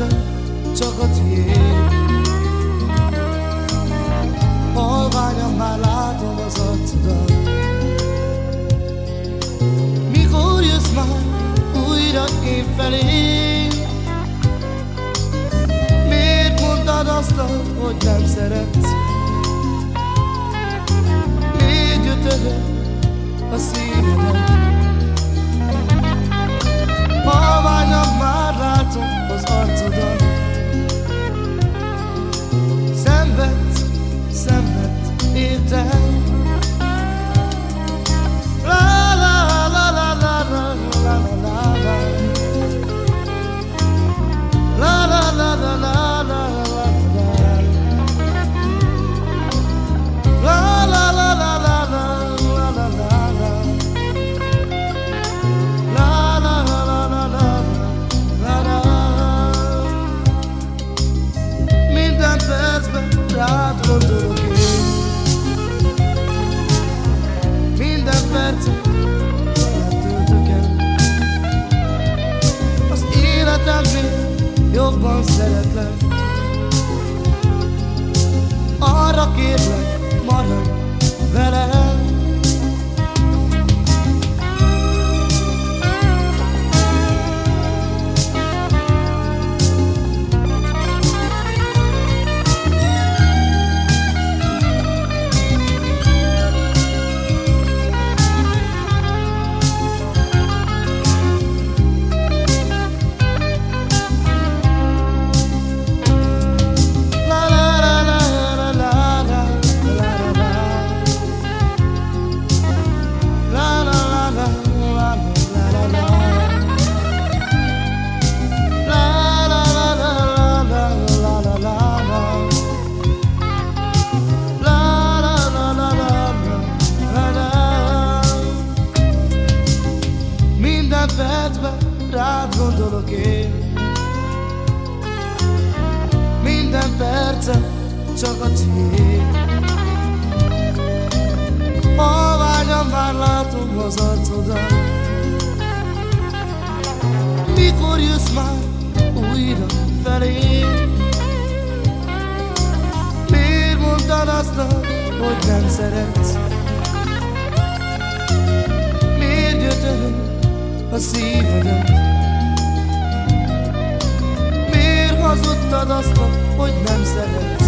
percem csak a tiéd. Halványan már látom az arcodat Mikor jössz már újra én felé? Miért mondtad azt, hogy nem szeretsz? Miért gyötöröd a szívedet jobban szeretlek. Arra kérlek, maradj velem rád gondolok én. Minden percem csak a tiéd Halványan már látom az arcodat. Mikor jössz már újra felé? Miért mondtad azt, hogy nem szeretsz? Miért gyötöröd a szívedet azt, hogy nem szeretsz